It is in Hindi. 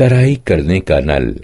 तराई करने का नल।